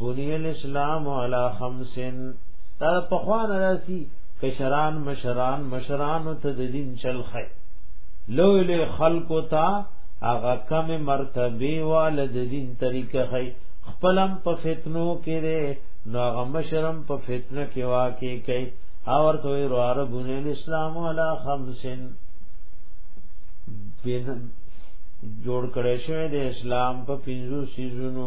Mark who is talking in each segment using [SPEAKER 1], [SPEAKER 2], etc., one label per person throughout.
[SPEAKER 1] بنی الاسلام علی خمسن دا په خوان راسی کشران مشران مشران ته د دین چل خی لو له خلق تا هغه کم مرتبه وال د دین طریقه خی خپلم په فتنو کې ده نو هغه مشرم په فتنه کې واقع کئ او ورته وی رواره بنی الاسلام علی خمسن جوړ کړي شوی د اسلام په پنځو سيزونو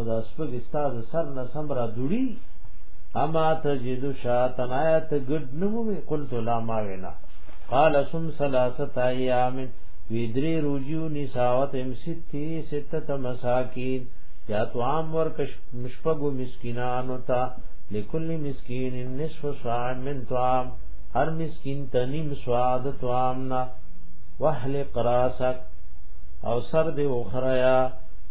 [SPEAKER 1] خدا سپګ استاد سر نه سم را دوړي اما تجد شاتن آیت ګډ نمومي قلت لا ما وینا قال سم ثلاثه ایام وی درې روجیو نساوت ام ستی ستت مساکین یا تو عام ور کش مشپغو مسکینانو تا لکل مسکین نصف صاع من طعام هر مسکین تنیم سواد طعام نا وحلق راسک او سر دی اخریا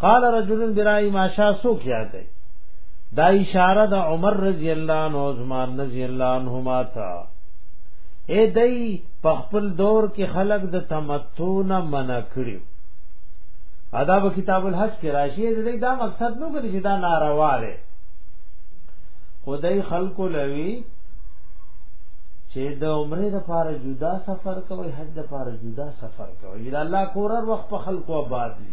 [SPEAKER 1] قال رجل برای ما شا سو کیا کوي دا اشاره د عمر رضی الله عنه او عثمان رضی الله عنهما تا اے دای په خپل دور کې خلق د تمتع نه منع کړیو آداب کتاب الحج کې راشي دې دا مقصد نو کړی چې دا ناروا دی خدای خلق لوي چې د عمره د پاره جدا سفر کوي حج د پاره جدا سفر کوي دا الله کورر وخت په خلکو آباد دي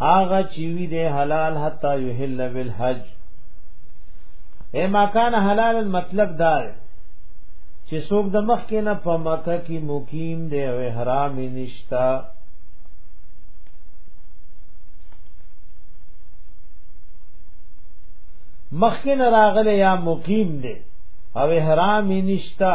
[SPEAKER 1] هاغه چیوی دے حلال حتا یحل بالحج اے ما کان حلال مطلب دا ہے چې څوک د مخ کې نه په مکه کې مقیم دی او احرام نشتا مخ کې نه راغله یا مقیم دی او احرام نشتا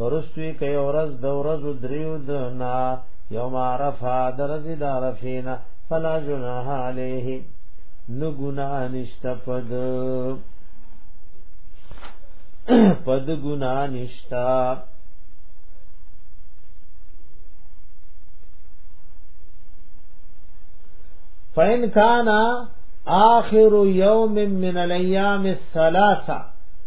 [SPEAKER 1] ورستوی کوي ورځ د ورځو دریو د نا یوم عرفه درز د عرفینا فلا جناح علیه نو ګنا نشته پد پد ګنا نشتا فین کانا آخر یوم من الیام الثلاثه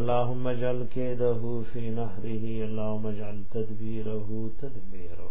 [SPEAKER 1] اللهم اجعل كيده في نحره اللهم اجعل تدبيره تدميره